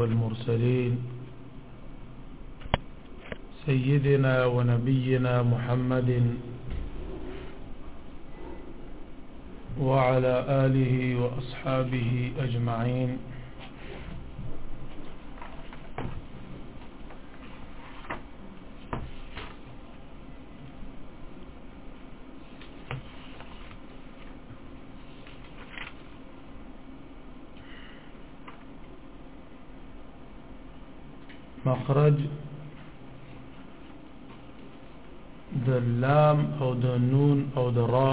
والمرسلين سيدنا ونبينا محمد وعلى آله وأصحابه أجمعين مخرج د لام او د نون او د را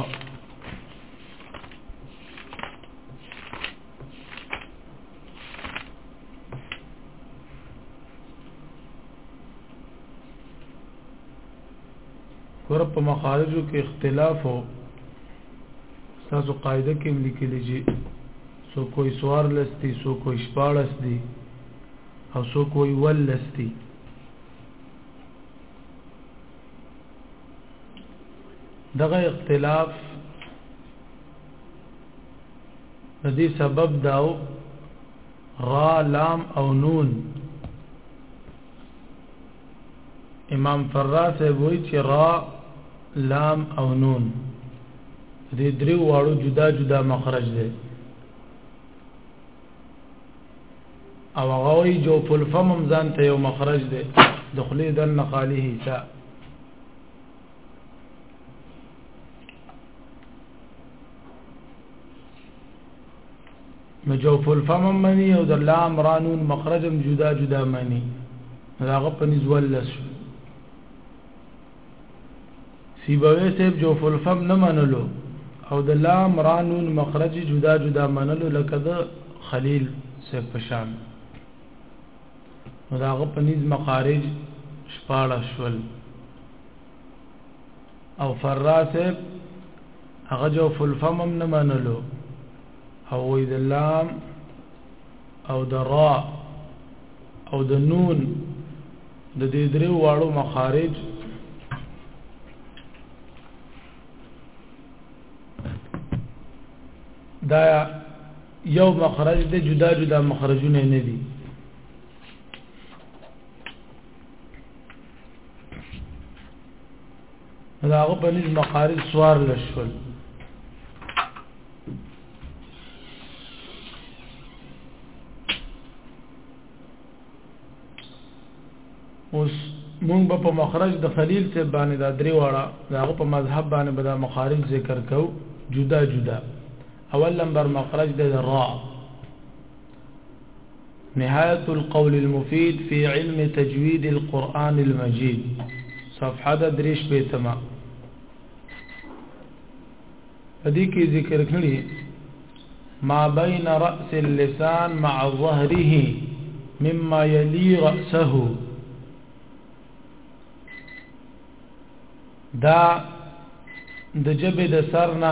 ور په مخارجو کې اختلاف او تاسو قاعده کې لیکلي چې سو کوئی سوار لستی سو کوئی شپاړس دی او سو کوئی ول لستی دغه اختلاف د دې سبب داو را لام او نون امام فراس وی چې را لام او نون دې درې واړو جدا جدا مخرج دی او هغه وی جو په الفم ځان ته یو مخرج دی دخلې دن نقالی حصہ نو جوف الفم هم مني او د لام را نون مخرج هم جدا جدا مني نو د هغه په نس ولس شو سیبوي صاحب جوف الفم نه منلو او د لام را نون مخرج جدا جدا منلو لکه د خلیل صاحب په شان نو د هغه په نس مخارج شپاړه شول او فرا صاحب هغه جوف الفم هم نه منلو هغوی د لام او د را او د نون د دې درې واړو مخارج دا یو مخرج دی جدا جدا مخرجونه نه دي دا هغه په نسبت مقارض سوار لشل اوس مونږ به په مخرج د خلیل ته باندې دا درې واړه داغه په مذهب باندې به دا مخارج ذکر کو جدا جدا اول نمبر مخرج د را نهاية القول المفيد في علم تجويد القرآن المجيد صفحه د درش بیتما پدې کې ذکر کړی ما بين رأس اللسان مع ظهره مما يلي رأسه دا د جبه د سرنا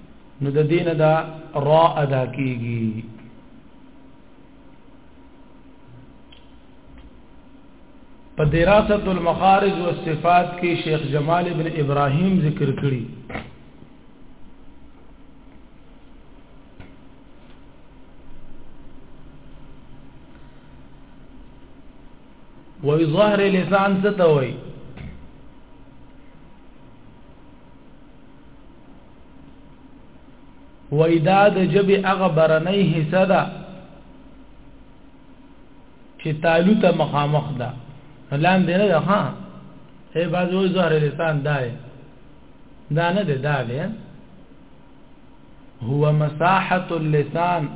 نو د دین دا را ادا کیږي په دراسه المخارج والصفات کې شیخ جمال ابن ابراهیم ذکر کړی وی ظهر لسان ستوي و ادا د جبه هغه برنۍ حصہ ده چې تالو ته مخامخ ده لام دې نه ده ها اے بازو زهر لسان دای دا نه ده دا ده هو مساحه اللسان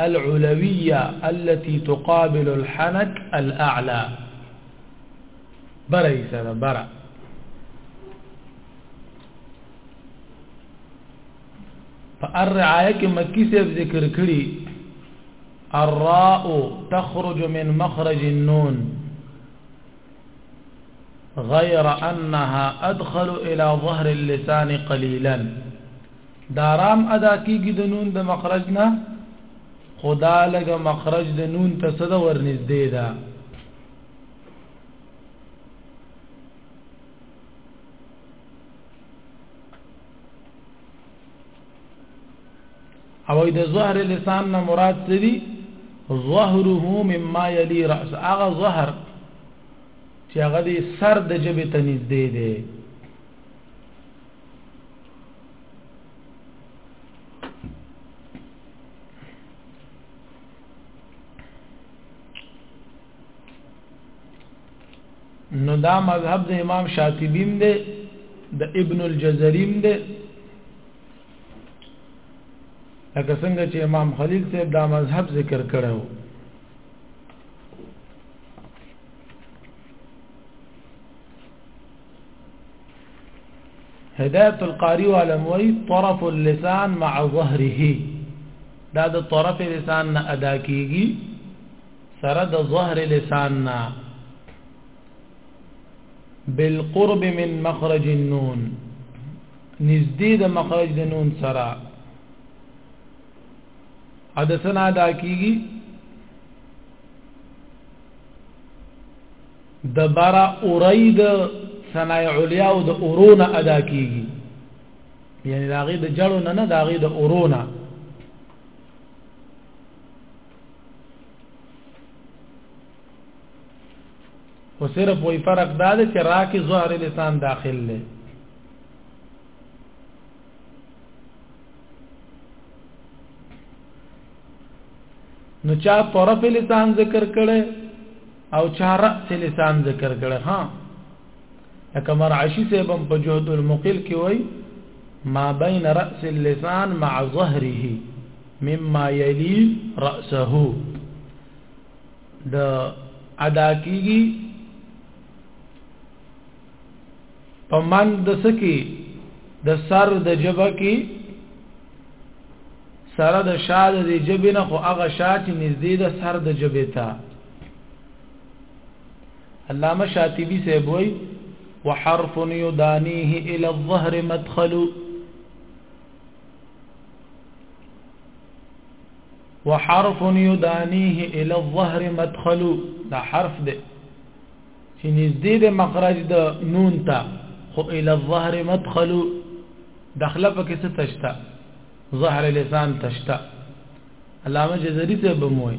العلويه التي تقابل الحنك الاعلى بره یې سره بره په الرعایه کې مکی صاحب ذکر کړی الراء تخرج من مخرج النون غير انها ادخل الى ظهر اللسان قليلا دارام ادا کیږي د نون د مخرج نه خدا لګه مخرج د نون ته صد ورنږدې ده او د ظهر لسان نه مراد څه دي ظهره مما يلي راس هغه ظهر چې هغه د سر د جبه ته نږدې دی نو دا مذهب د امام شاطبیم دی د ابن الجزریم دی لکه څنګه چې امام خلیل صاحب دا مذهب ذکر کړو هداية القاري والموي طرف اللسان مع ظهره دا د طرف لسان نه ادا کیږي سره د ظهر لسان نا بالقرب من مخرج النون نزدې د مخرج د نون سره حدثنا ادا کیږي د برا اورید ثنا علیا او د اورونه ادا کیږي یعنی داغه د جړو نه نه داغه د اورونه خو صرف وای فرق دا دی چې را کې ظهر لسان داخل دی نو چا طرف لسان ذکر کړي او چا رأس لسان ذکر کړي ها لکه مرعشی صاحب په جهد المقل کې وای ما بین راس اللسان مع ظهره مما یلی راسه د ادا کیږي په من د سکی د سر د جبه کې سره د شاد د جبه نه خو هغه شات نږدې د سر د جبه ته علامه شاطبی صاحب وای وحرف يدانيه الى الظهر مدخل وحرف يدانيه الى الظهر مدخل دا حرف ده چې نږدې د مخرج د نون ته خو الى الظهر مدخل داخله پکې څه تشتا ظهر لسان تشتا علامه جزري ته بموي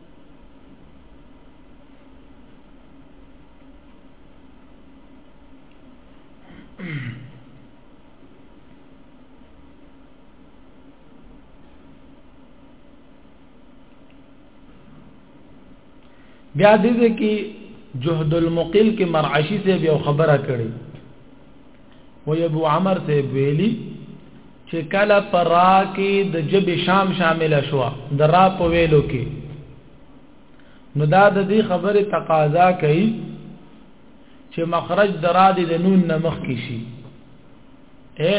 بیا دې کې جهد المقل کې مرعشی سے بیا خبره کړي و ابو عمر ته ویلی چې کله پرا کې د جب شام شامل شو د را په ویلو کې نو دا د دې خبره تقاضا کوي چې مخرج درا دې د نون نه مخ کې شي اے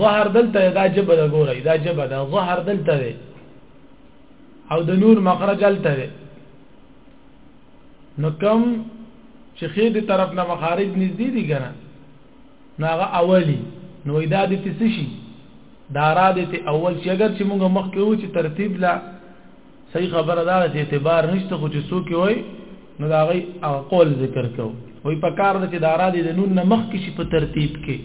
ظهر دلته دا جب د ګورې دا جب دا ظهر دلته او د نور مخرج دلته نو کوم چې خې دې طرف نه مخارج نږدې دي کنه نو هغه اولی نو دا دې تس شي دا را دې ته اول چې اگر چې موږ مخ کې و چې ترتیب لا صحیح خبره ده چې اعتبار نشته خو چې څوک وي نو دا غي قول ذکر کو وي په کار ده چې دا را دې د نون نه مخ کې شي په ترتیب کې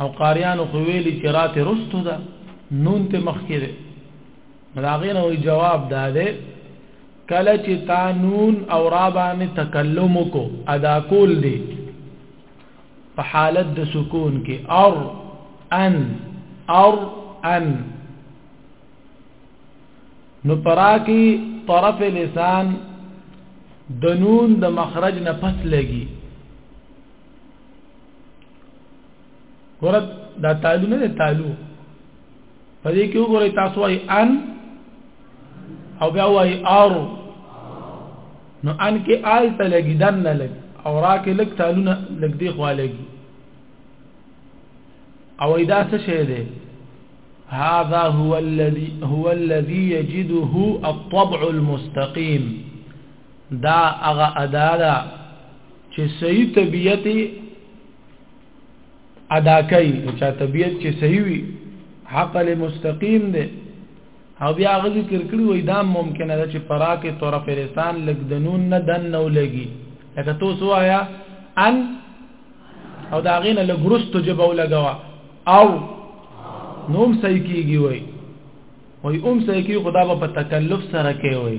او قاریانو خو ویلي چې رات رستو ده نون ته مخ کې راغینه وی جواب داده کله چې تا نون او را باندې تکلم کو ادا کول دي په حالت د سکون کې ار ان ار ان نو پراکی طرف لسان د نون د مخرج نه پس لګي ورته دا تعالو نه تعالو په دې کې وګورئ تاسو وايي ان او بیا وايي ار نو ان کې آل ته لګي دن نه لګي او را کې لګ تالونه لګ دی خو لګي او ادا څه شی دی هذا هو الذي هو الذي يجده الطبع المستقيم دا اغا ادادا چې صحیح طبيعت ادا کوي چې طبيعت چې صحیح وي عقل مستقیم دی او بیا غو ذکر کړی وای دا ممکنه ده چې پراکه طرف لسان لګ دنون نه دن نو لګي لکه تو سوایا ان او دا غینه لګرستو جبو لګوا او نوم صحیح کیږي وای وای اوم صحیح کی خدا په تکلف سره کوي وای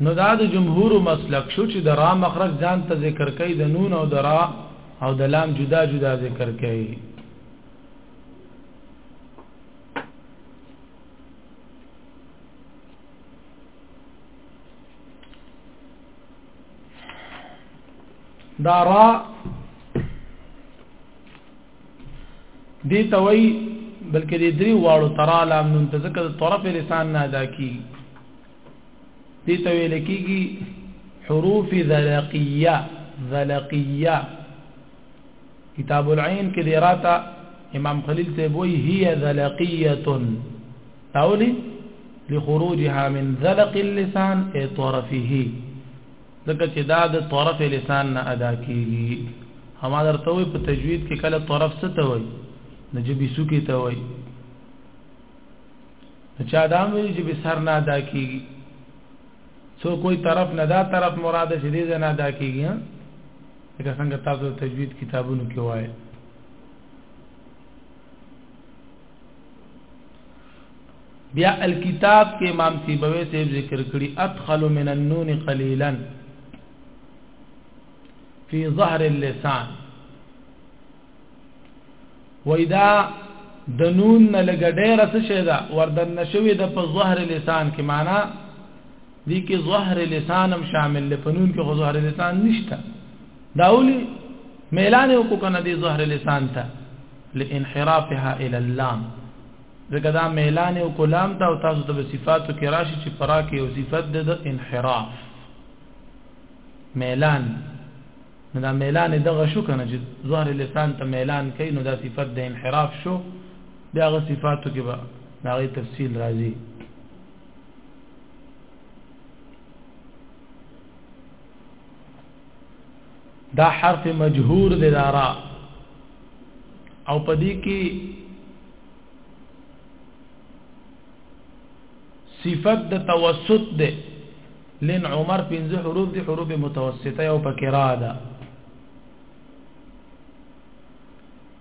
نو دا د جمهور مسلک شو چې د را مخرج ځان ته ذکر کوي د نون او د را او د لام جدا جدا ذکر کوي دا را دي ته وایي بلکې د درې واړو ترا لام نون ته ځکه د طرف لسان نه ادا کیږي دي ته ویل کیږي حروف ذلقیه ذلقیه کتاب العين کې دی راته امام خلیل ته وایي هي ذلقیه تاولي لخروجها من ذلق اللسان اي طرفه ځکه چې دا د طرف لسان نه ادا کیږي هما درته وي په تجوید کې کله طرف څه ته وي د جبې سوکې ته وي چا دا ویل چې به سر نه ادا کیږي سو کوئی طرف نه دا طرف مراد چې دې نه ادا کیږي لکه څنګه تاسو تجوید کتابونو کې وایي بیا الكتاب کې امام سیبوی سے ذکر کړي ادخل من النون قليلا في ظهر اللسان وإذا د نون نه لګ ډېر څه شي دا وردن نشوي د په ظهر لسان کې معنا دي کې ظهر لسان هم شامل دی په نون کې خو ظهر لسان نشته دا ولي میلان یو کو کنه دی ظهر لسان ته لانحرافها الى اللام ځکه دا میلان او کلام ته او تاسو ته صفاتو کې راشي چې پرا کې او صفت د انحراف میلان نو دا میلان دغه شو کنه چې ظاهر لسان ته میلان کوي نو دا صفت د انحراف شو بیا غو صفاتو کې به دا غي تفصیل راځي دا حرف مجهور دی دا را او پدې کې صفت د توسط ده لن عمر پنځه حروف دي حروف متوسطه او پکې را ده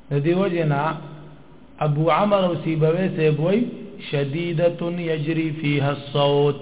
د دیو جنا ابو عمر او سیبوی سیبوی شدیده یجری فیها الصوت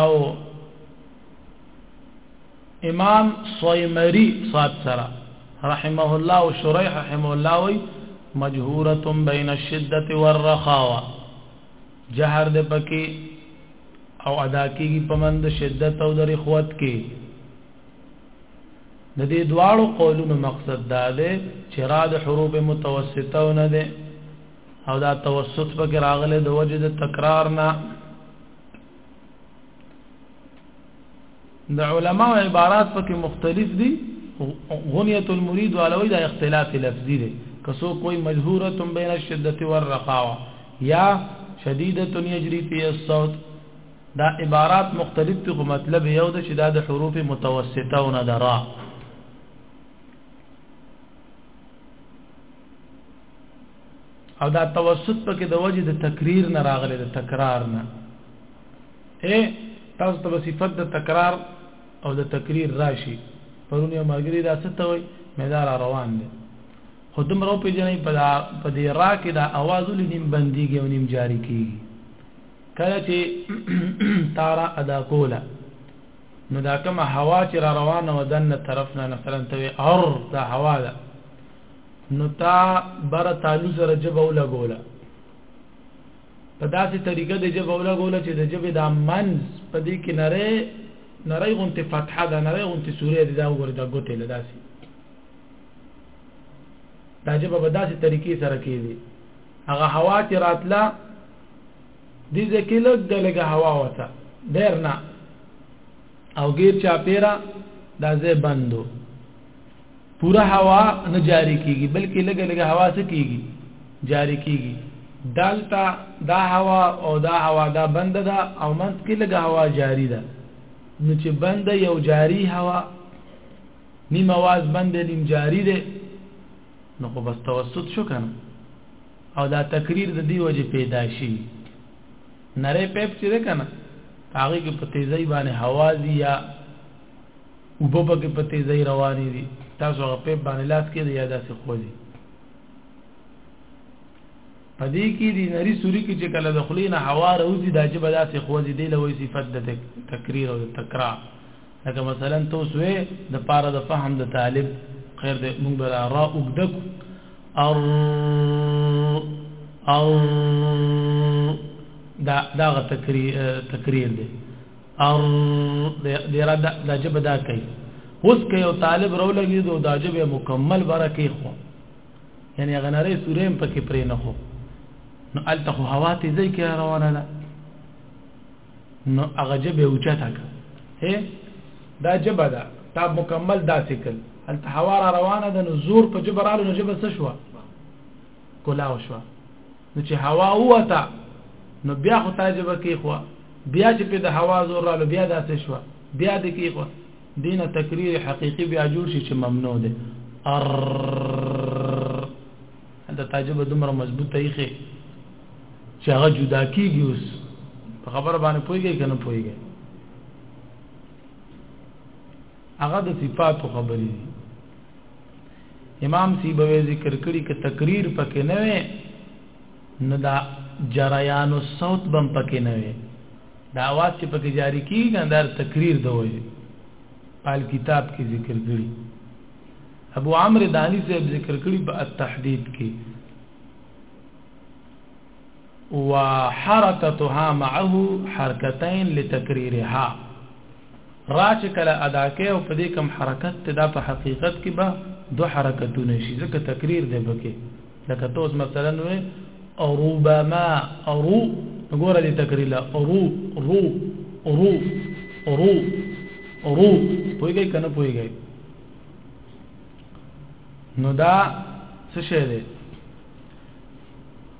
او امام صیمری صاحب سره رحمه الله او شریح رحمه الله وی مجهوره بین الشده والرخاوه جهر د پکې او ادا کیږي په مند شدت او د رخوت کې د دې دواړو قولونو مقصد دا دی چې را د حروف متوسطه نه ده او دا توسط په کې راغله د وجه د تکرار نه د علما او عبارات په کې مختلف دي غنیت المرید علوی دا اختلاف لفظی دی کسو کوئی مجهوره بین الشدت والرخاوه یا شدیده یجری فی الصوت دا عبارات مختلف دي خو مطلب یو د چې دا د حروف متوسطه او ندرا او دا توسط پکې د وجه د تکریر نه راغلی د تکرار نه اے تاسو ته صفت د تکرار او د تکریر راشي پرون یو مرګری دا څه ته وای مدار روان دي خودم رو په جنې په په دې را کې دا आवाज لنیم بنديږي او نیم جاری کیږي کله چې تارا ادا کوله نو دا کومه هوا چې را روانه و دنه طرف نه مثلا ته اور دا هوا ده نو تا بر تالو سره جبه ولګوله په داسې طریقه د جبه ولګوله چې د جبه د منز په دې کې نری نری غونته فتحه ده نری غونته سوره ده دا وګوره دا ګوتې له داسې دا جبه په داسې طریقې سره کېږي هغه هوا چې راتله دې ځکه لږ د لږه هوا وته ډېر نه او غیر چا پیرا دا زه بندو پورا هوا نه جاری کیږي بلکې لګه لګه هوا څه کیږي جاری کیږي دالتا دا هوا او دا هوا دا بند ده او منځ کې لګه هوا جاری ده نو چې بند یو جاری هوا نیم आवाज بند نیم جاری ده نو خو بس توسط شو کنه او دا تقریر د دی وجه پیدا شي نری پیپ چې ده کنه هغه کې په تیزی باندې هوا زی یا اوبه پکې په تیزۍ روانې دي تاسو هغه پیپ باندې لاس کې دی یا داسې خوځي په دې کې د نری سوري کې چې کله د خلې نه هوا راوځي دا چې به داسې خوځي دی لوي صفت د تکریر او د تکرار لکه مثلا تاسو د پاره د فهم د طالب خیر دې موږ به را وګدک او او دا دا تکریر تکریر دی ار ډیر د جبه دا کوي اوس که یو طالب رو لګي دو دا جبه مکمل برکه خو یعنی غنره سوریم پکې پرې نه خو نو الته خو هوا تیزه کې روانه ده نو هغه جبه اوچته کا هه دا جبه ده تا مکمل داسې کړ الته هوا را روانه ده نو زور په جبرالو نو جبه څه شو کولاو شو نو چې هوا ووته نو بیا خو تاجبه کې خو بیا چې په د هوا زور رالو بیا داسې شو بیا د کې خو دینه تکریر حقيقي بیا جوړ شي چې ممنوع ده ار دا تاجبه دومره مضبوطه یې خې چې هغه جدا کیږي اوس په خبره باندې پويږي کنه پويږي هغه د صفاتو خبرې دي امام سیبوی ذکر کړي ک تقریر پکې نه وي نو دا جریان الصوت بم پکې نه وي دا आवाज چې پکې جاری کیږي اندر تقریر دوی پال کتاب کې ذکر کړي ابو عمرو دانی سے ذکر کړي په التحدید کې وحرکتها معه حرکتين لتکریرها را چې کله ادا کې او په دې کم حرکت ته دا په حقیقت کې به دو حرکتونه شي ځکه تکریر دی بکې لکه توس مثلا وې او ربما او رو وګوره دې تکریر لا او رو رو رو رو رو پويږي کنه پويږي نو دا څه شی دی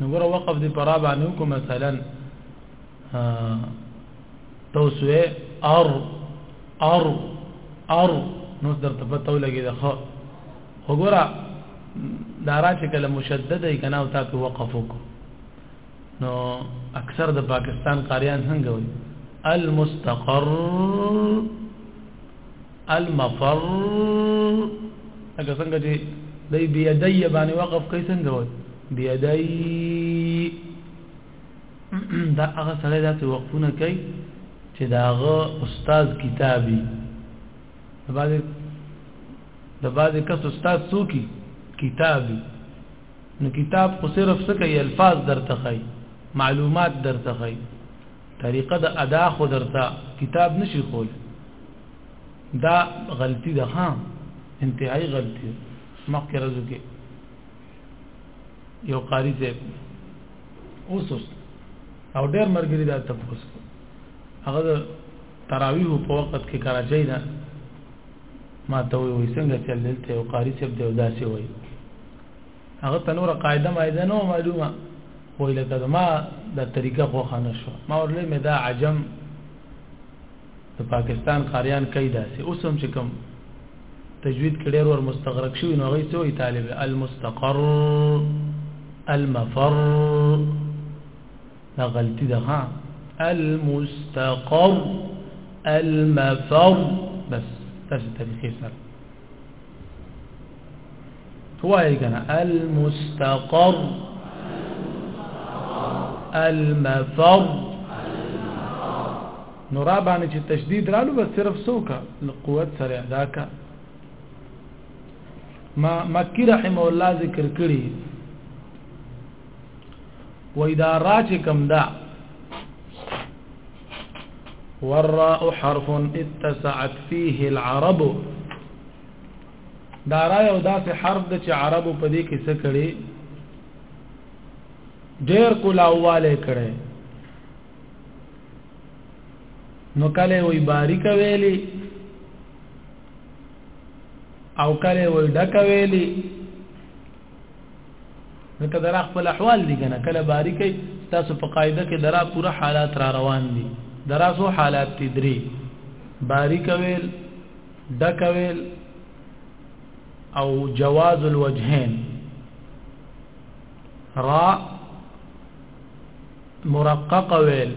نو ګره وقف دی پرا باندې کو مثلا توسوه ار ار ار نو در ته پته ولګي ده خو وګوره دا را چې کله مشدد ای کنه او تا په وقف وک نو اکثر د پاکستان قاریان څنګه وي المستقر المفر اګه څنګه چې دای بيدای باندې وقف کوي څنګه وای بيدای دا هغه سره داسې وقفونه کوي چې دا هغه استاد کتابي د بعضې د بعضې کس استاد څوکي کتابي نو کتاب خو صرف څه کوي الفاظ درته ښایي معلومات درته ښایي طریقه د ادا خو درته کتاب نشي خول دا غلطی ده ها انتهایی غلطی ده مخکې راځو کې یو قاری ته اوس او ډېر مرګري دا تپوس هغه تراویح په وخت کې کراچۍ ده ما ته وی څنګه چل دلته یو قاری صاحب دی داسې وای هغه تنور قاعده مایده نو معلومه خو لکه ما دا طریقه خو خانه شو ما ورلې مې دا عجم د پاکستان قاریان کوي داسې اوس هم چې کوم تجوید کړي ور مستغرق شوی نو غي سوې طالب المستقر المفر دا غلطی ده ها المستقر المفر بس تاسو تلخیص توای کنه المستقر المفر نو را باندې چې تشدید رالو بس صرف سوکا قوت سره ادا کا ما مکی رحم الله ذکر کړی و ادارات کم دا والراء حرف اتسعت فيه العرب دا را یو داسې حرف د چې عربو په دې کې څه کړي ډېر کولاواله کړي نو کله وی باریک ویلی او کله وی ډک ویلی نو که درا خپل احوال دي کنه کله باری کوي تاسو په قاعده کې درا پوره حالات را روان دي درا سو حالات دي درې باری کویل دکویل او جواز الوجهين را مرقق ویل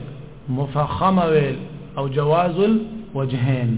مفخم ویل او جواز الوجهين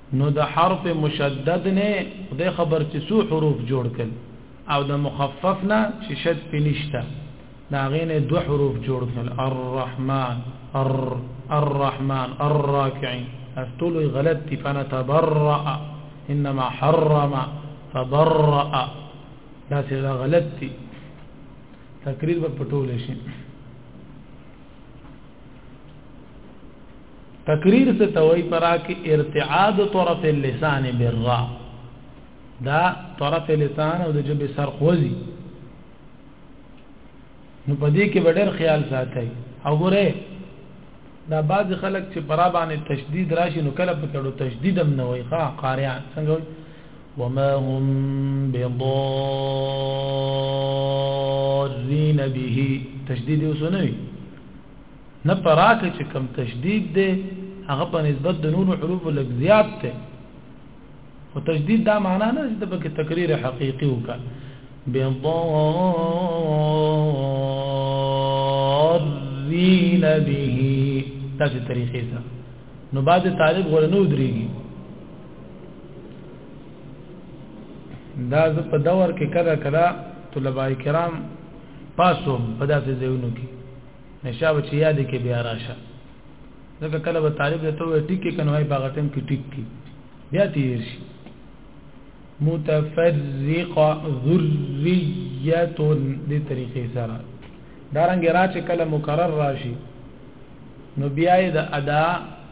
نو د حرف مشدد نه خدای خبر چې څو حروف جوړ کړ او د مخفف نه چې شد پې نشته د هغې نه دوه حروف جوړ کړل الرحمن ار الرحمن الراکعین اس ټولو غلط دي فانا تبرأ انما حرم تبرأ دا څه غلط دي تقریر په پټول شي تقریر څه ته وایي پرا کې ارتعاد طرف اللسان بالرا دا طرف لسان او د جبه سر خوځي نو په دې کې ډېر خیال ساتي او ګوره دا بعض خلک چې پرا باندې تشدید راشي نو کله په کډو تشدید هم نه وي ښا قاریا څنګه وي وما هم بضارين به تشدید وسنوي نه په را کې چې کم تشدید دی هغه په نسبت د نورو حروفو لږ زیات دی خو تشدید دا معنا نه چې په کې تکریر حقیقي وکړه بضارین به داسې طریقې سره نو بعد طالب غوړ نه ودرېږي دا زه په دور کې کله کله طلبه کرام پاسوم په داسې ځایونو کې نشابه چې یاد کې بیا راشه ځکه کله به طالب ته ته ټیک کنه وای په غټم کې ټیک کی بیا تیر شي متفرق ذریه دې طریقې سره دارنګ را چې کله مکرر راشي نو بیا د ادا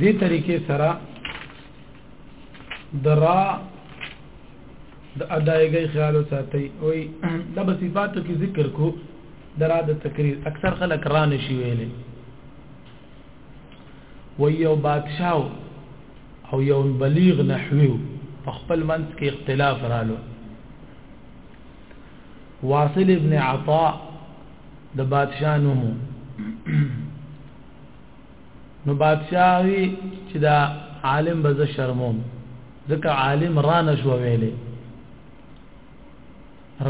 دې طریقې سره درا د ادايګي خیال ساتي وي د صفاتو کې ذکر کو درا د تقریر اکثر خلک ران شي ویلې وي یو بادشاہ او یو بلیغ نحوی په خپل منځ کې اختلاف رالو واصل ابن عطاء د بادشاہ نوم نو بادشاہ وی چې دا عالم به زه شرموم ځکه عالم را نشو ویلې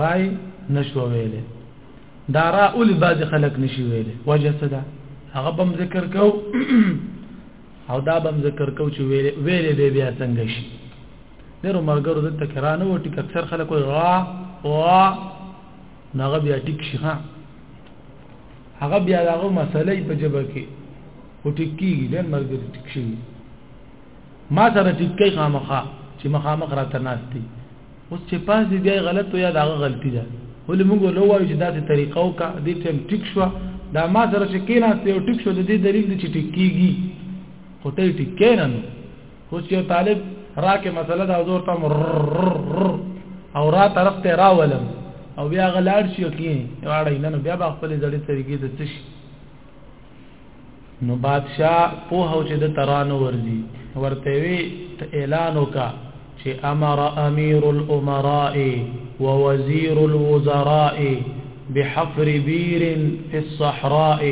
رای نشو ویلې دا را اول بعض خلک نشي ویلې وجه څه ده هغه بم ذکر کو او دا بم ذکر کو چې ویلې ویلې به بیا څنګه شي ډېر مرګرو د تکرار نه وټی اکثر خلک وایي را وا نو هغه بیا ټیک شي ها هغه بیا دغه مسلې په جبه کې او ټیک کیږي ډېر مرګ ټیک شي ما سره ټیک کوي خامخا چې مخامخ را تناستي اوس چې پاس دی بیا غلط یا دغه غلطي ده ولې موږ له وایو چې داسې طریقه او کا دې ټیم ټیک شو دا ما سره چې کیناسته او ټیک شو د دې دلیل چې ټیک کیږي خو ته ټیک کینې اوس یو طالب را کې مسله دا زور تم او را طرف ته راولم او بیا غلاړ شي کې واړی نه بیا په خپل ځړې طریقې ته تش نو بادشاہ په هو چې د ترانو ورزي ورته وی اعلان وکا چې امر امیر الامراء ووزير الوزراء بحفر بير في الصحراء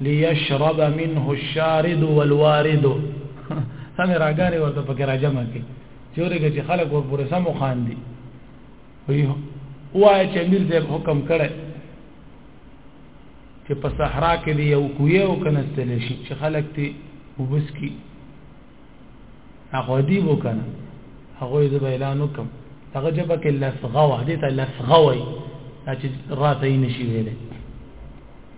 ليشرب منه الشارد والوارد سمې راګانې ورته پکې راجمع کړي چورې کې چې خلک ورپورې سم وخاندي وایي چې امیر صاحب حکم کړی چې په صحرا کې دی یو کوی او کنستل شي چې خلک ته وبس کی هغه دی وکنه هغه یې به اعلان وکم هغه جبه کې لسغه وه دې ته لسغه وای چې راته یې نشي ویلې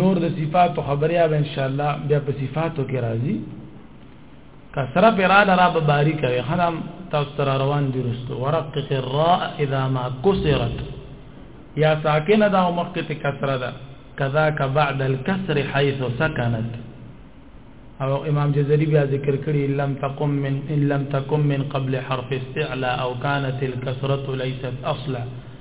نور د صفاتو خبرې به ان شاء الله بیا په صفاتو کې راځي کسره پر را را به باری کوي خدام تاسو تر روان دي رسو ورقق الراء اذا ما كسرت یا ساکنه دا او مخکې ته کسره ده کذاک بعد الكسر حيث سكنت او امام جزري بیا ذکر کړی لم تقم من ان لم تقم من قبل حرف استعلاء او كانت الكسره ليست اصلا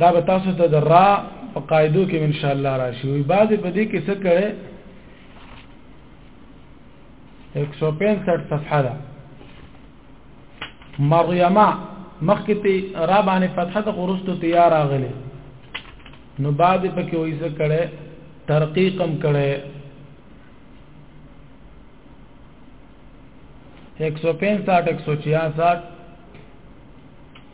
دا به تاسو ته د را په قاعدو کې ان شاء الله راشي وي بعض په دې کې څه کړي 165 صفحه ده مریمه مخکې ته را باندې فتحه ته ورستو تیار راغلي نو بعد پکې وایي څه کړي ترقیقم کړي 165 166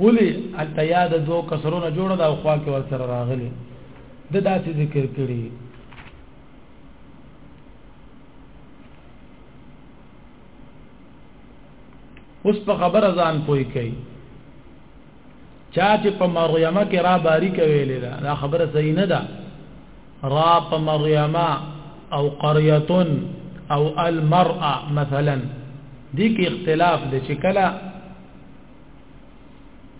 ولی حتی یاد دو کسرونه جوړه دا خوا کې ور سره راغلي د داسې ذکر کړي اوس په خبره ځان پوي کوي چا چې په مریمه کې را باری کوي لیدا دا خبره صحیح نه ده را په مریمه او قريه او المرأه مثلا دي کې اختلاف دي چې کله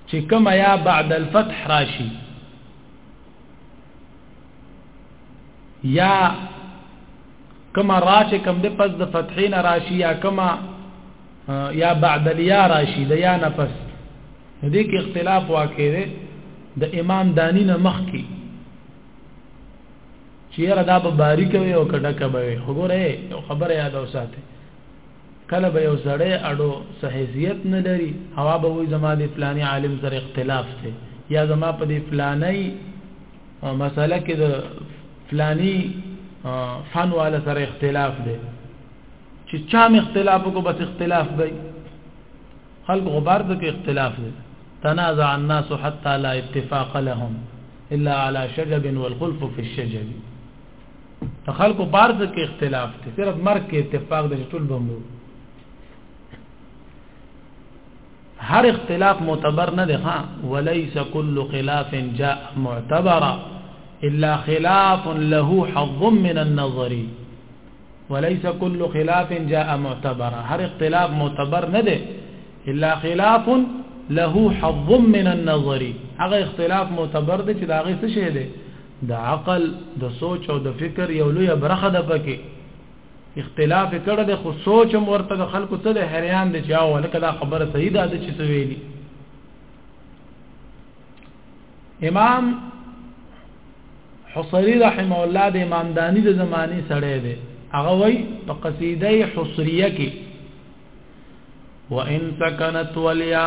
چې کوم یا بعد الفتح راشي یا کما را چې کم د پس د فتحین راشي یا کما یا بعد الیا راشي د یا نه پس دې کې اختلاف واقع دی د امام دانی نه مخ کې چې را دا به باریک وي او کډه کبه وي وګوره خبره یاد اوساته کله به یو سړی اډو څه حیثیت نه لري هوا به وي زما د فلاني عالم سره اختلاف دی یا زما په دې فلاني مسله کې د فلاني فن والا سره اختلاف دی چې چا م اختلاف کو بس اختلاف به خلق غبار د کې اختلاف دی تنازع الناس حتى لا اتفاق لهم الا على شجب والخلف في الشجب ته خلکو پارس کې اختلاف ته صرف مرګ کې اتفاق د ټول بمو هر اختلاف معتبر نه دی ها وليس كل خلاف جاء معتبرا الا خلاف له حظ من النظر وليس كل خلاف جاء معتبرا هر اختلاف معتبر نه دی الا خلاف له حظ من النظر هغه اختلاف معتبر دی چې دا غي څه شی دی د عقل د سوچ او د فکر یو لوی برخه ده پکې اختلاف کړه د خو سوچ هم ورته د خلکو څه د حیران دي چې او لکه دا خبره صحیح ده د چې ویلي امام حصری رحم الله د امام دانی د زمانی سره دی هغه وای په قصیده حصریه کې وان سكنت ولیا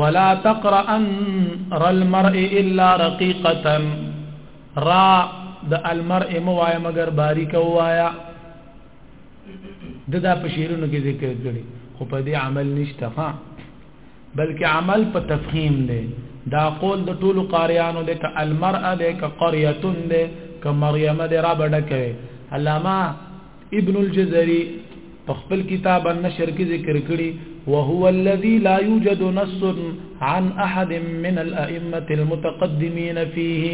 ولا تقرأن ر المرء الا رقيقه را د المرء موایا مگر باریک وایا د دا په شیرونو کې ذکر کړي خو په دې عمل نشته ها بلکې عمل په تفخیم دی دا قول د ټولو قاریانو د ک المرء د ک قريه د ک مریم د را بډکه علامه ابن الجزري په خپل کتاب النشر کې ذکر کړي وهو الذي لا يوجد نص عن احد من الائمه المتقدمين فيه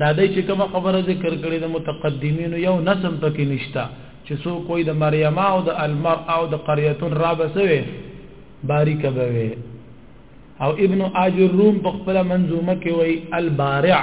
دا دای چې کوم خبره ذکر کړي د متقدمینو یو نسم پکې نشتا چې سو کوئی د مریم او د المر او د قريه رابه سوي باریک به او ابن اجر روم په خپل منظومه کې وای البارع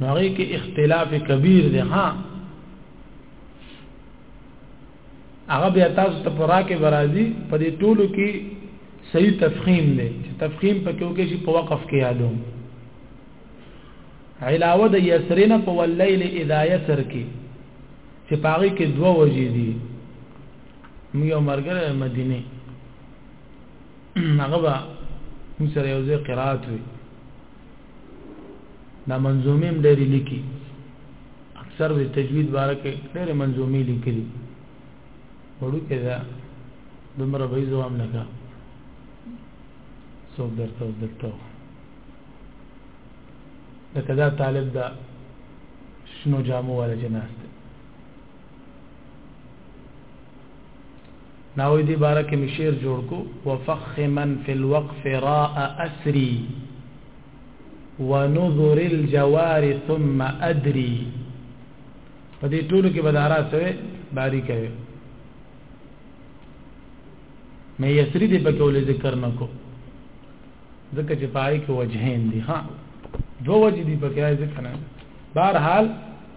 نو هغه کې اختلاف کبیر دی ها هغه بیا تاسو ته پورا کې برازي په دې ټولو کې صحیح تفخیم دی چې تفخیم په کې وکړي په وقف کې یادو علاوه د یسرنا په واللیل اذا یسر کې چې پاغي کې دوه وجې دي موږ یو مرګره مدینه هغه به موږ سره یو ځای قرات وي دا منظومه هم ډېری لیکي اکثر د تجوید باره کې ډېری منظومي لیکلي وړو کې دا دومره به ځواب نه کا څوک درته درته دا کدا طالب دا شنو جامو والا جناست ناوی دی باره کې مشیر جوړ کو وفخما فی الوقف راء اسری ونظر الجوار ثم ادری په دې ټولو کې بدارا سوي باری کوي مې یسری دې په کولې ذکر نکو ځکه چې پای کې وجهین دي ها دو وجه دي په کې ذکر نه بهر حال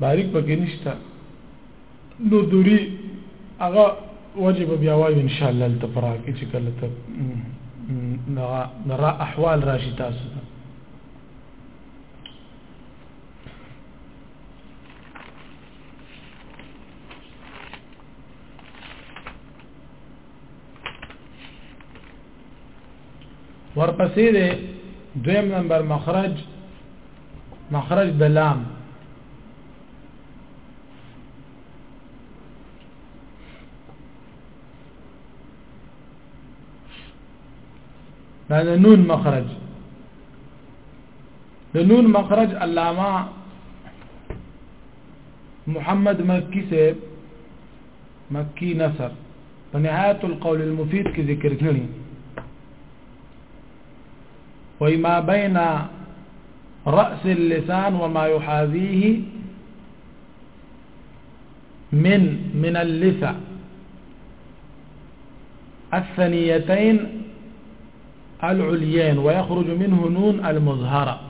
باریک پکې نشته نو دوری هغه وجه به بیا وایو ان شاء الله التفرا کې چې کله ته نرا احوال راشي تاسو ته ورپسې دی دویم نمبر مخرج مخرج د لام دا نون مخرج د نون مخرج علامه محمد مکی سے مکی نصر په نهایت القول المفید کې ذکر کړی وهي بين رأس اللسان وما يحاذيه من من اللثة الثنيتين العليين ويخرج منه نون المظهرة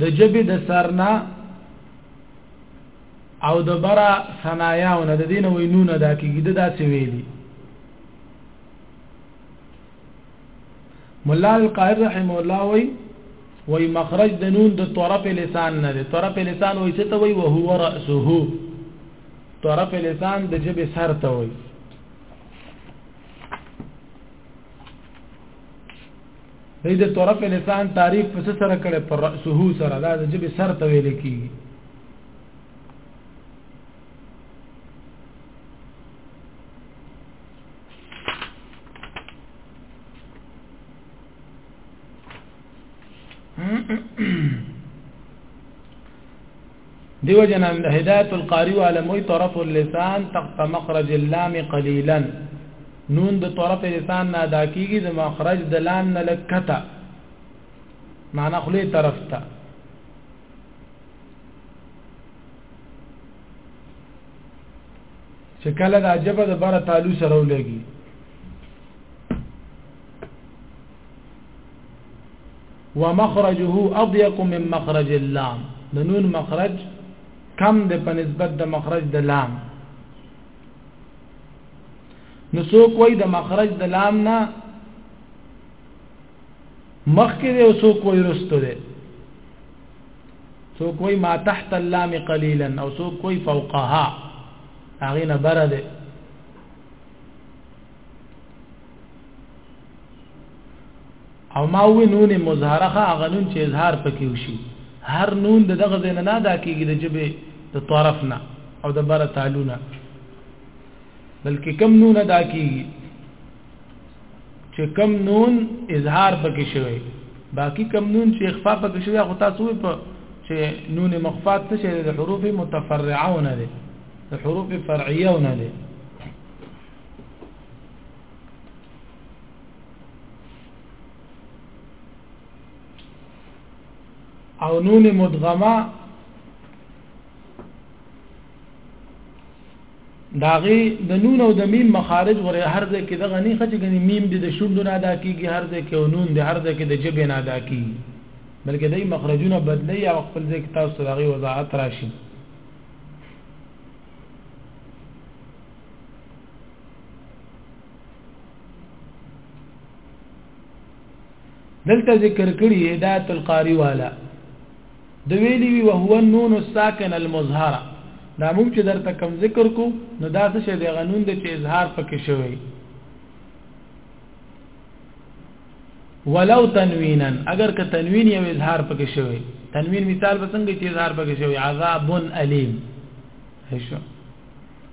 د جبې د سرنا او د برا ثنایاونه د دین وینونه دا کیږي د داسې ویلي مولا القاهر رحم الله وی وی مخرج د نون د طرف لسان نه دی طرف لسان وی څه ته وی او هو راسه طرف لسان د جبه سر ته وی دې د طرف لسان تعریف په سره کړي پر راسه سره دا د جبه سر ته ویل کیږي دیو جنان د هدایت القاری علی موی طرف اللسان تخت مخرج اللام قلیلا نون د طرف لسان نه ادا کیږي د مخرج د لام نه لکتا معنا خلی طرف ته چې کله د عجبه د بره تعالو سره ولګي ومخرجه اضيق من مخرج اللام د نون مخرج کم د په نسبت د مخرج د لام نو څوک وای د مخرج د لام نه مخکې دی او څوک وای رستو دی څوک وای ما تحت اللام قليلا او څوک وای فوقها هغه نه بره دی او ما وې نون مظهره هغه نون چې اظهار پکې وشي هر نون د دغه زین نه ادا کیږي د جبه د طرف نه او د بر تعالونه بلکې کم نون ادا کیږي چې کم نون اظهار پکې شوی باقی کم نون چې اخفا پکې شوی خو تاسو په چې نون مخفات څه شي د حروف متفرعونه دي د حروف فرعیونه دي او نون مدغمه داغه د نون او د میم مخارج غره هر ځای کې دغه نه خچ غني میم د شوندو نه ادا کیږي هر ځای کې او نون د هر ځای کې د جبه نه ادا کیږي بلکې دای مخرجونه بدلی او خپل ځای کې تاسو دغه وضاحت راشي دلته ذکر کړی هدایت القاری والا د ویلی وی وهو النون الساکن المظهره دا موږ چې درته کم ذکر کو نو دا څه شی د غنون د چې اظهار پکې شوی ولو تنوینا اگر که تنوین یو اظهار پکې شوی تنوین مثال به څنګه چې اظهار پکې شوی عذاب الیم هیڅ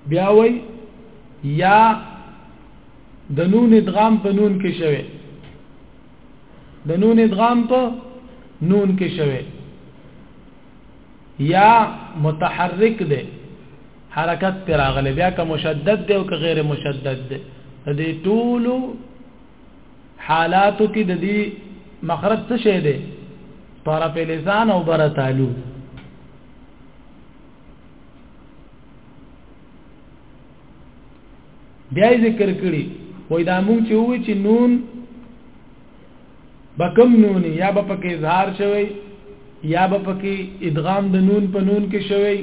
بیا وای یا د نون ادغام په نون کې شوه د نون ادغام په نون کې شوه یا متحرک دی حرکت پر اغله بیا که مشدد دی او که غیر مشدد دی د ټول حالاتو کې د دې مخرج څه شه دی طرف لسان او برتالو بیا ذکر کړي وای دا مونږ چې وې چې نون بکم نون یا به پکې اظهار شوی یا به پکې ادغام د نون په نون کې شوی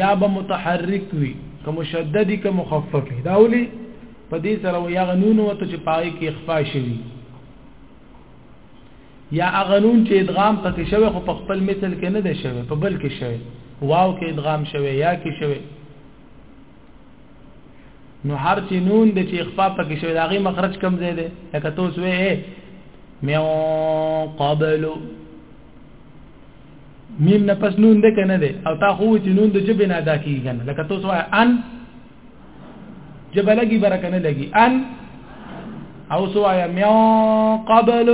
یا به متحرک وي که مشدد که مخفف دا ولي په دې سره وي غنون وته چې پای کې اخفا شوی یا هغه نون چې ادغام پکې شوی خو په خپل مثل کې نه دی شوی په بل کې شوی واو کې ادغام شوی یا کې شوی نو هر چې نون د چې اخفا پکې شوی دا غي مخرج کم ځای دی لکه توس وې مې قبل میم نه پس نون ده کنه ده او تا خو چې نون د جبه نه ادا کیږي کنه لکه توس وای ان جب لګي برکنه لګي ان او سوایا میا قبل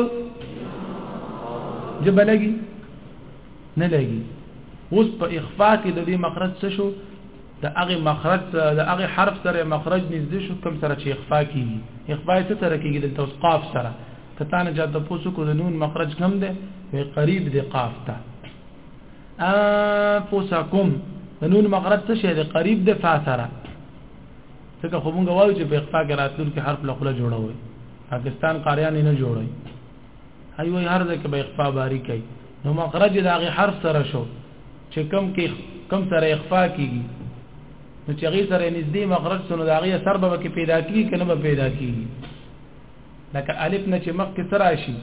جب لګي نه لګي اوس په اخفا کې د دې مخرج څه شو د هغه مخرج د هغه حرف سره مخرج نږدې شو کوم سره چې اخفا کیږي اخفا څه سره کیږي د توس قاف سره کته نه جاده پوسو کو د نون مخرج کم ده وي قریب د قاف ته انفسکم د نون مقرات څه شی دی قریب د فا سره څنګه خو مونږ وایو چې په اخفا کې راتلون کې حرف لخله جوړوي پاکستان قاریان نه جوړوي هی وای هر ځکه به اخفا باری کوي نو مخرج د هغه حرف سره شو چې کم کې کم سره اخفا کیږي نو چې هغه سره نږدې مخرج سره د هغه سر به کې پیدا کیږي کنه به پیدا کیږي لکه الف نه چې مخکې سره راشي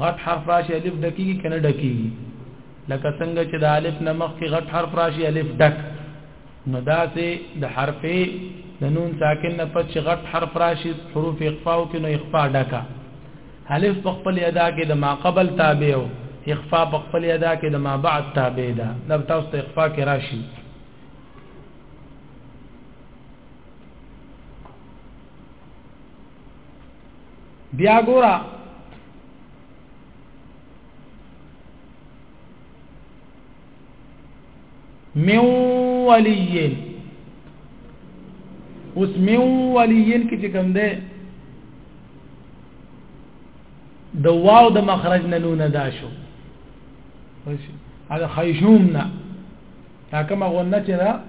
غټ حرف راشي الف ډکیږي کنه ډکیږي لکه څنګه چې د الف نه مخکې غټ حرف راشي الف ډک نو دا سه د حرف د نون ساکن نه پد چې غټ حرف راشي حروف اخفاء او کې نو اخفاء ډکا الف په خپل ادا کې د ما قبل تابع او اخفاء په خپل ادا کې د ما بعد تابع ده دا تاسو ته اخفاء کې راشي بیا ګورا من وليين اوس من وليين کې چې کوم ده د واو د مخرج نه نون ادا شو هذا خيشوم نه دا کومه غنه چې دا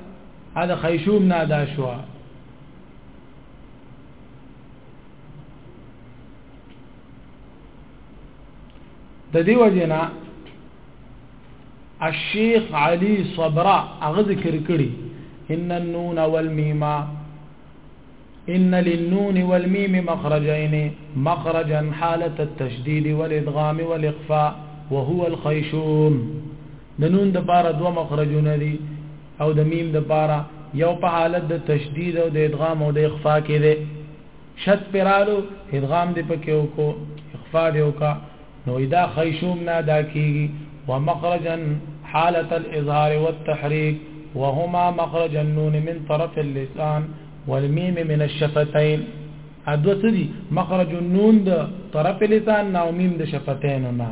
هذا خيشوم نه ادا شو د دې وجنه الشيخ علي صبرا هغه ذکر کړی ان النون والميم ان للنون والميم مخرجين مخرجا حاله التشديد والادغام والاخفاء وهو الخيشوم د نون د پاره دوه مخرجونه دي او د میم د پاره یو په حالت د تشدید او د ادغام او د اخفاء کې ده شت پرالو ادغام دې پکې وکړو اخفاء دې وکا نو ادا خیشوم نه ادا کیږي ومخرجا حالت الاظهار والتحريك وهما مخرج النون من طرف اللسان والميم من الشفتين ادو سدي مخرج النون د طرف اللسان او ميم د شفتين نه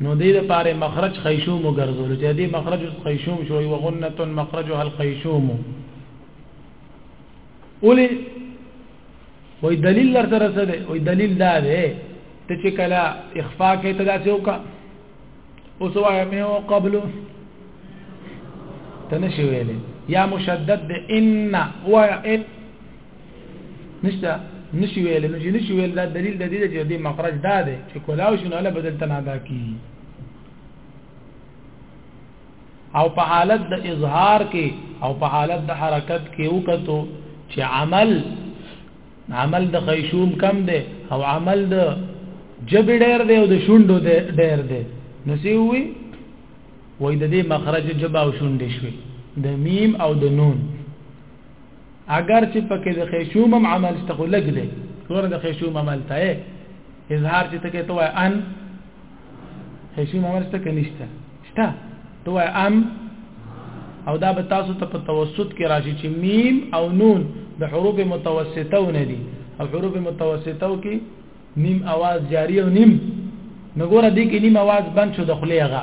نو دې لپاره مخرج خیشوم وګرځول چې دې مخرج اوس خیشوم شو یو غنه مخرجها الخیشوم ولې وای دلیل لر سره څه دی وای دلیل دا دی ته چې کله اخفاء کې ته داسې وکا او سوای مې او قبل تنشي ویلې یا مشدد ان وای ان نشته نشي ویل نو چې نشي ویل دا دلیل د دې چې د مخرج دا دی چې کولاو شنو له بدل تنادا کی او په حالت د اظهار کې او په حالت د حرکت کې وکړو چې عمل عمل د خیشوم کم دی او عمل د جب ډیر دی او د شوندو ډیر دی نو سی وی وای د دې مخرج جب او شوندې شوي د میم او د نون اگر چې پکې د خیشوم عمل شته خو لګ دی ګوره د خیشوم عمل ته اظهار چې تکې ته ان خیشوم عمل شته کنيشته شته ته ام او دا به تاسو ته په توسط کې راشي چې میم او نون د حروف متوسطه ونه دي او حروف متوسطه کې نیم اواز جاری او نیم نګوره دې کې نیم اواز بند شو د خلیغه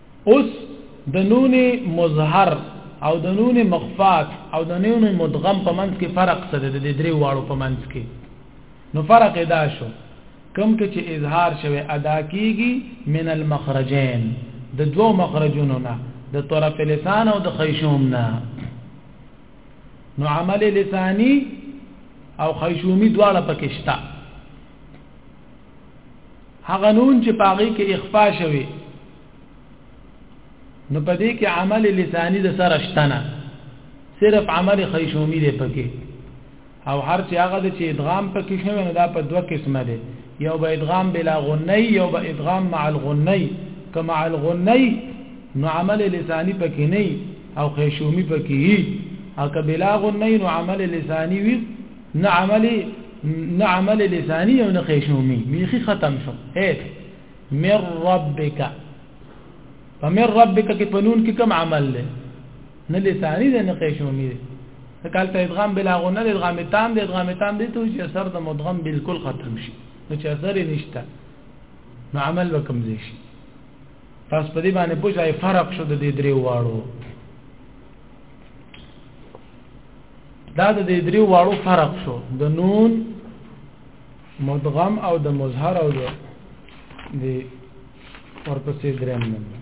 اوس د نون مظهر او د نون مخفات او د نون مدغم په منځ کې فرق څه دی د درې واړو په منځ کې نو فرق ادا شو کم کې چې اظهار شوی ادا کیږي من المخرجین د دوو مخرجونو نه د طرف لسان او د خیشوم نه نو عمل لسانی او خیشومی دواړه پکې شته هغه نون چې پاغي کې اخفا شوی نو په دې کې عمل لسانی د سره شتنه صرف عمل خیشومی دی پکې او هر چې هغه چې ادغام پکې شوی نو دا په دوه قسمه دی یو به ادغام بلا غنی یو به ادغام مع الغنی کما الغنی نو عمل لسانی پکې نه او خیشومی پکې او کبلا غنی نو عمل لسانی وي نه عمل نه عمل لسانی او نه خیشومی بیخی ختم شو اے من ربک فمن ربک کې پنون کې کم عمل له نه لسانی ده نه خیشومی ده کال ته ادغام بلا غنه د ادغام تام د ادغام تام دي ته چې اثر د مدغم بالکل ختم شي نو چې اثر نشته نو عمل وکم زی شي تاسو په دې باندې پوښتای فرق شو د دې درې واړو دا د دې درې واړو فرق شو د نون مدغم او د مظهر او د د ورپسې درېم نمبر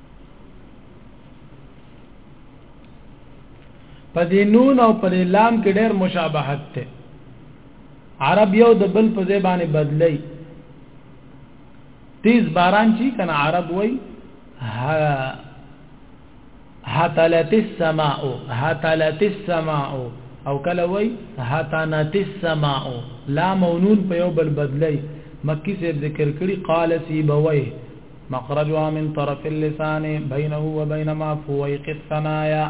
په دې نون او په دې لام کې ډېر مشابهت ته عرب یو د بل په ځای باندې بدلی تیز باران چی کنه عرب وای هتلت السماء هتلت السماء او کله وای هتنت السماء لا مونون په یو بل بدلی مکی سے ذکر کړي قال سی بوي مخرجها من طرف اللسان بينه وبين ما فويق الثنايا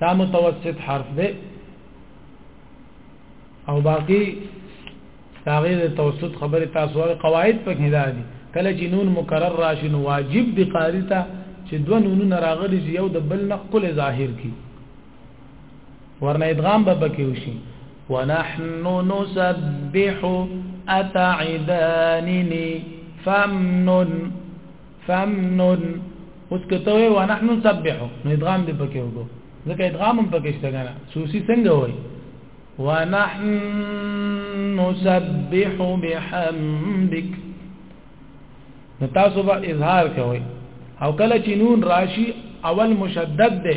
دا متوسط حرف دی او باقی تغیر توسط خبره تاسو قواعد پکې دا دي کله چې نون مکرر راشي نو واجب دی قاری ته چې دوه نونونه راغلي یو د بل نقل ظاهر کی ورنه ادغام به پکې وشي ونحن نسبح اتعدانني فمنن فمنن اوس کته وي ونحن نسبح نو ادغام به پکې وګو ځکه ادغام هم پکې شته کنه سوسی څنګه وای ونحن نسبح بحمدك نو تاسو به اظهار کوئ او کله چې نون راشي اول مشدد ده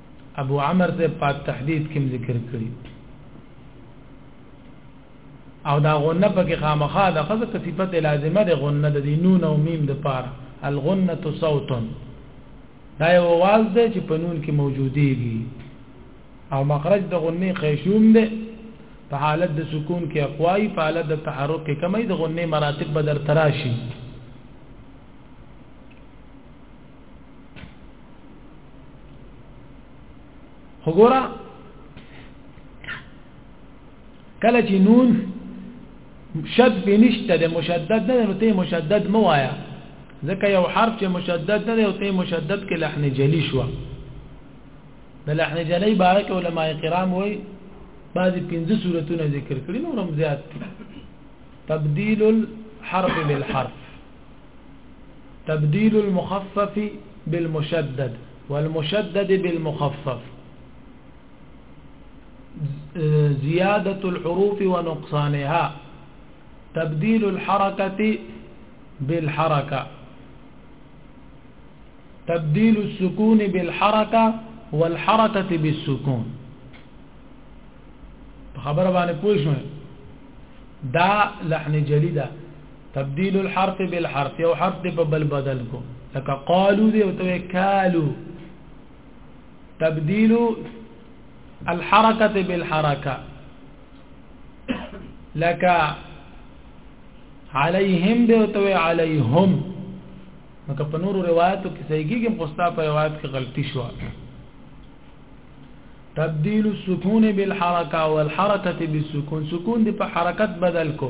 ابو عمر سے په تحدید کې ذکر کړی او دا غنه پکې خامخا د خزه په صفت لازمه ده غنه د نون او میم د پار الغنه صوت دا یو واز ده چې په نون کې موجوديږي او مخرج د غنه خیشوم ده په حالت د سکون کې اقوای په حالت د تحرک کې کمی د غنه مراتب بدر تراشي وګوره کله چې نون شد به نشته د مشدد نه نو ته مشدد مو وایا ځکه یو حرف چې مشدد نه دی او ته مشدد کې لحن جلی شو د لحن جلی باره کې علما کرام وایي بعضی پنځه صورتونه ذکر کړي نو رمزيات تبديل الحرف بالحرف تبديل المخفف بالمشدد والمشدد بالمخفف زيادة الحروف ونقصانها تبديل الحركة بالحركة تبديل السكون بالحركة والحركة بالسكون خبر باندې پوښمه دا لحن جلیدا تبديل الحرف بالحرف یو حرف دی په بل بدل کو لکه قالو دی او ته کالو تبديل الحركه بالحركه لك عليهم دی او ته عليهم مکه په نورو روایتو کې صحیح کېږي خوستا په روایت کې غلطي شو تبديل السكون بالحركه والحركه بالسكون سكون دی په حرکت بدل کو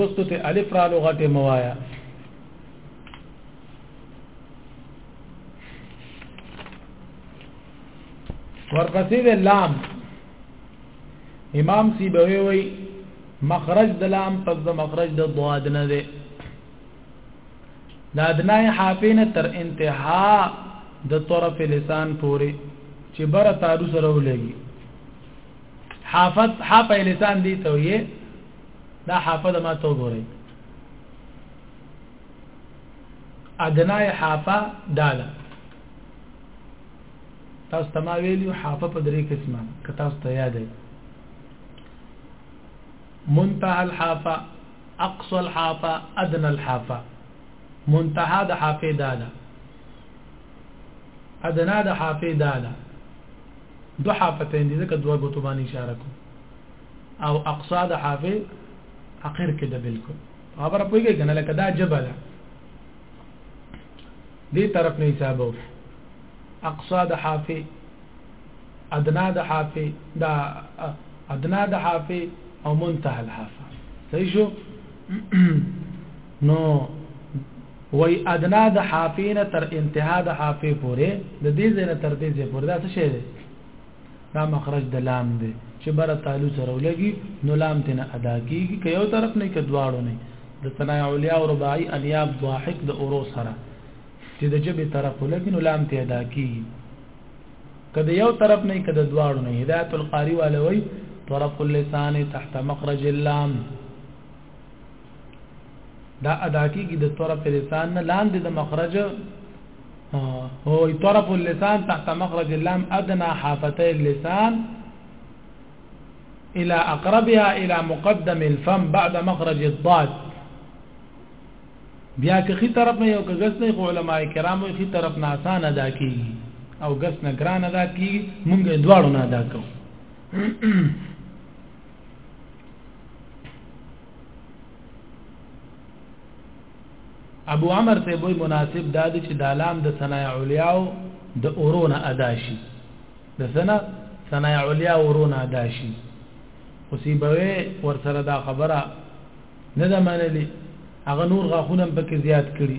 رستو ته الف را لغته موایا ورپسې د لام امام سیبوی وی مخرج د لام پس د مخرج د ضاد نه دی د ادنای حافین تر انتها د طرف لسان پوري چې بره تارو سره ولګي حافظ ح په لسان دی ته وي دا حافظ ما ته وګورئ ادنا حافه داله تاسو ته ما ویلو حافه په درې قسمه که تاسو ته یاد وي منتهى الحافه اقصى الحافه ادنى الحافه منتهى د حافه داله ادنا د حافه داله دو حافتين دي ځکه دوه ګوتو باندې اشاره کو او اقصا د حافه اخر کې ده بالکل خبره پوهیږي کنه لکه دا جبه ده دې طرف نه حساب او اقصا د حافه ادنا د حافه دا ادنا د حافه او منتهى الحافه صحیح شو نو وای ادنا د حافین تر انتها د حافې پورې د دې زنه تر دې زې پورې دا څه شی دی دا مخرج د لام دی چې بر تعالو سره ولګي نو لام تنه ادا کیږي که یو طرف نه کې دواړو نه د ثنا علیا او رباعی الیاب ضاحک د اورو سره چې د جبه طرف ولګي نو لام ته ادا کیږي کله یو طرف نه کده دواړو نه هدایت القاری والوی طرف اللسان تحت مخرج اللام دا ادا کیږي د طرف لسان نه لاندې د مخرج هو طرف اللسان تحت مخرج اللام ادنى حافتي اللسان الى اقربها الى مقدم الفم بعد مخرج الضاد بیا که خي طرف نه یو که غس نه علماء کرامو خي طرف نه آسان ادا کیږي او غس نه ګران ادا کیږي مونږ دواړو نه ادا کوو ابو عمر ته وای مناسب دا دی چې د لام د ثنا علیاو د اورونه ادا شي د ثنا ثنا علیا اورونه ادا شي وسیبوي ور سره دا خبره نه ده منلې هغه نور غاخونه پکې زیات کړي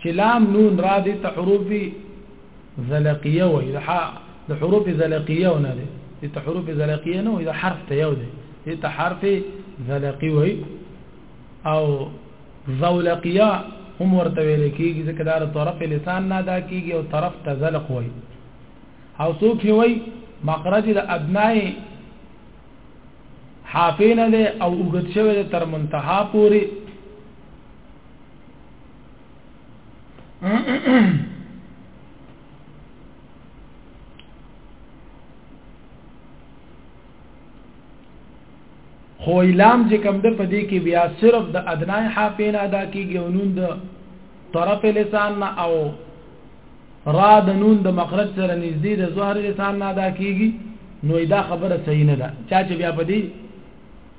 چې لام نون را دي ته حروف زلقيه وي د حروف زلقيه نه دي دي ته حروف زلقيه نه وي د حرف ته یو دي دي ته حرف زلقي وي او زولقيه هم ورته ویل کیږي ځکه دا طرف لسان نه دا کیږي او طرف ته زلق وي او څوک وي مخرج د ابنای حافین ده او وګت شوی تر منتها پوری خو اعلام چې کوم د پدې کې بیا صرف د ادنای حافین ادا کیږي او نون د طرف لسان نه او را د نون د مخرج سره نږدې د ظهر لسان نه ادا کیږي نو دا خبره صحیح نه ده چا چې بیا پدې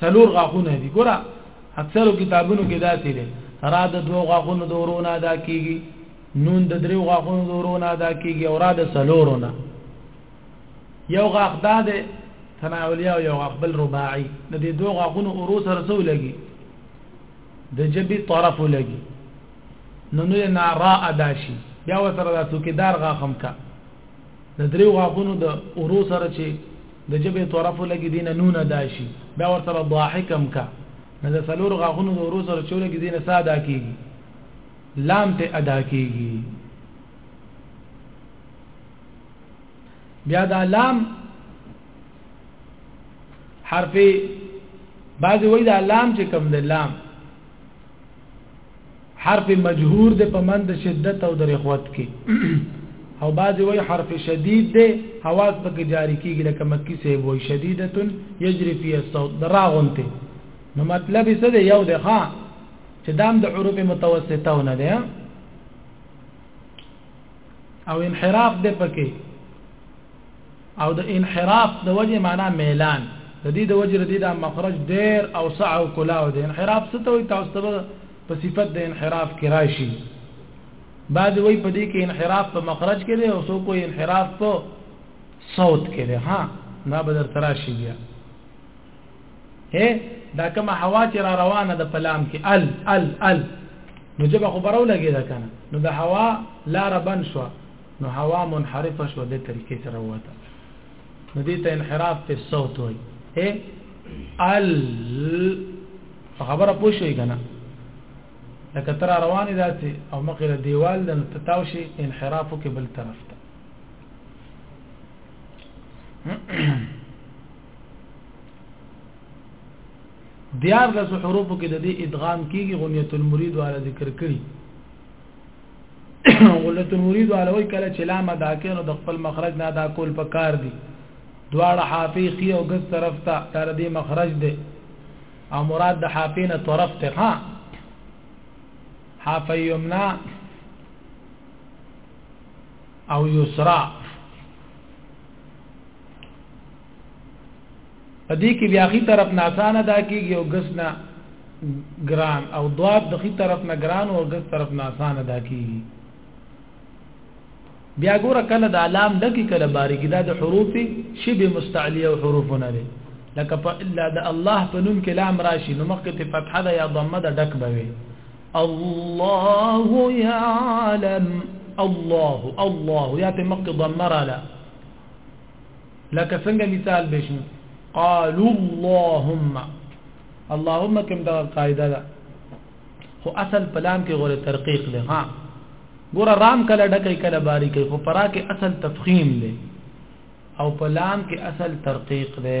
څلور غاښونه دي ګوره اکثرو کتابونو کې دا تیرې را د دوه غاښونو د ورونه ادا کیږي نون د دریو غاښونو د ورونه ادا کیږي او را د څلورونه یو غاښ دا دی تناولیا یو غاښ بل رباعي د دې دوه غاښونو ورو سره سو لګي د جبي طرف لګي نو نو نه را ادا شي بیا وسره د څوکیدار غاښم کا د دریو غاښونو د ورو سره چې د ژبې طرف ولګي دې نه نون ادا شي بیا ورسره ضاحک هم کا نه د څلور غاغونو د ورو سره چوله کې دې نه سا ادا کېږي لام ته ادا کېږي بیا دا لام حرف بعضی وای دا لام چې کم دی لام حرف مجهور د پمند شدت او د رخوت کې او بعضی وای حرف شدید دی आवाज پکې جاری کیږي لکه مکی سه وای شدیدتن یجری فی الصوت دراغونته نو مطلب څه دی یو دی ها چې دام د حروف متوسطه ونه دی او انحراف دې پکې او د انحراف د وجه معنا میلان د دې د وجه د دا مخرج ډیر او سع او کلاو د انحراف څه ته وي تاسو ته په صفت د انحراف کې راشي بعد وی په دې کې انحراف په مخرج کې دی او څو کوئی انحراف په صوت کې دی ها نه بدر تراشي بیا هه دا کومه هوا چې را روانه ده په لام کې ال ال ال نو جبه خو برو لګي دا کنه نو د هوا لار بن شو نو هوا منحرفه شو د طریقې سره وته نو دې ته انحراف په صوت وي هه ال خبره پوښي کنه لکه تر رواني داسې او مخې له دیوال د تتاو شي انحرافو کې بل طرف ته دیار لس حروف کې د دې ادغام کیږي غنیت المرید والا ذکر کړي غنیت المرید والا وی کله چې لام ادا کړو د خپل مخرج نه ادا کول پکار دي دواړه حافي خي او ګس طرف ته تر دې مخرج دي او مراد د حافي نه طرف ته ها حافي یمنا او یسرا په دې کې بیا خي طرف نه اسانه دا کیږي او ګس نه ګران او دواب د خي طرف نه ګران او ګس طرف نه اسانه دا کیږي بیا ګوره کله د علام لکه کله باریکی دا د حروف شبه مستعلیه او حروف نه لري لکه الا د الله په نوم کې لام راشي نو مخکې فتحه ده یا ضمه ده ډک بوي الله يعلم الله الله يا تمق ضمر لا لك سنگ مثال بشن قالوا اللهم اللهم كم دا قاعده ده خو اصل پلام کې غوړه ترقیق له ها ګور رام کله ډکې کله باری کې خو پرا کې اصل تفخیم له او پلام کې اصل ترقیق ده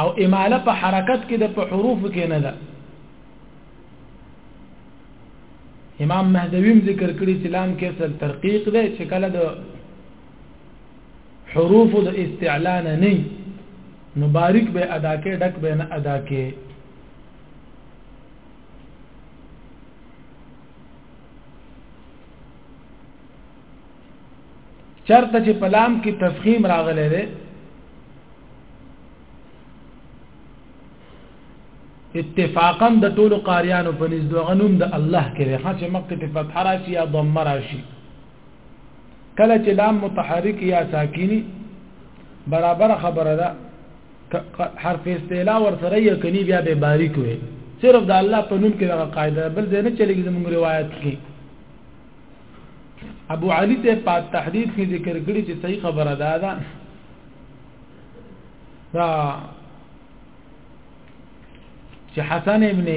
او اماله په حرکت کې د په حروف کې نه ده امام مهدویم ذکر کړی چې لام کې سر ترقیق ده چې کله د حروف د استعلان نه نو باریک به ادا کې ډک به نه ادا کې چرته چې پلام کې تفخیم راغلی دی اتفاقا د ټولو قاریانو په نس دوه غنوم د الله کې دی خاصه مکه په فتح راشي یا ضم راشي کله چې لام متحرک یا ساکینی برابر خبره ده حرف استعلا ور سره یې کني بیا به باریک وي صرف د الله په نوم کې دا قاعده بل ځای نه چلېږي زموږ روایت کې ابو علي ته په تحديد کې ذکر کړی چې صحیح خبره ده دا دا چې حسن ابن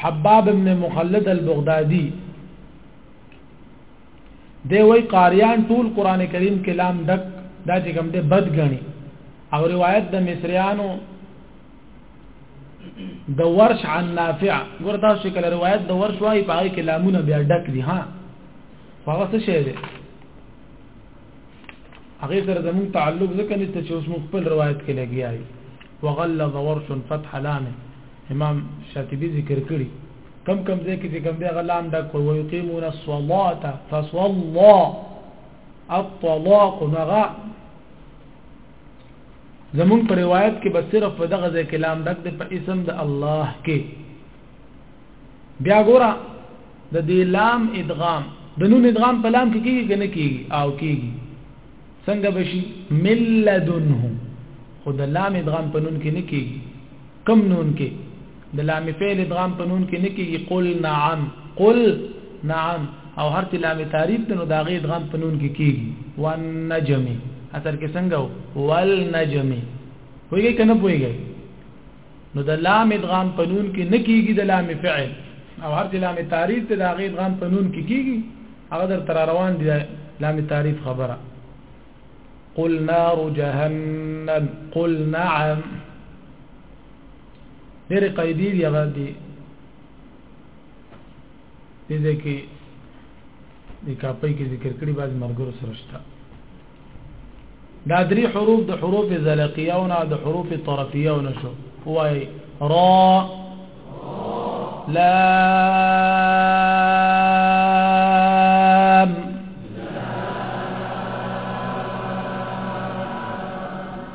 حباب ابن مخلد البغدادي دی وای قاریان ټول قران کریم کلام دک دا چې کوم دې بد غني او روایت د مصریانو د ورش عن نافع ګور دا شکل روایت د ورش وای په هغه کلامونه بیا ډک دي ها هغه څه شی دی هغه سره زموږ تعلق ځکه نشته چې اوس موږ خپل روایت کې لګیایي وغلظ ورش فتح لامه امام شاطبی ذکر کړی کم کم ځای کې چې کم دی غلام دا کو ويقيمون الصلاه فصلى الطلاق نغا زمون په روایت کې بس صرف په دغه ځای کې لام ډک دی په اسم د الله کې بیا ګوره د دې لام ادغام د نون ادغام په لام کې کیږي کنه کیږي او کیږي څنګه بشي ملذنه خو د لام ادغام په نون کې نه کیږي کم نون کې د لام فعل ادغام په نون کې نه کېږي قل نعم قل نعم او هر چې لام تعریف ته نو دا غي ادغام په نون کې کېږي والنجم اثر کې څنګه والنجم ویږي کنه پويږي نو د لام ادغام په نون کې نه کېږي د لام فعل او هر چې لام تعریف ته دا غي ادغام په نون کې کېږي هغه در تر روان دي لام تعریف خبره قل نار جهنم قل نعم ډېرې قاعدې دي هغه دي دې دې کې د کاپي کې ذکر کړي بعض مرګرو سره شته دا درې حروف د حروف زلقیه او نه د حروف طرفیه او نشو وای را لام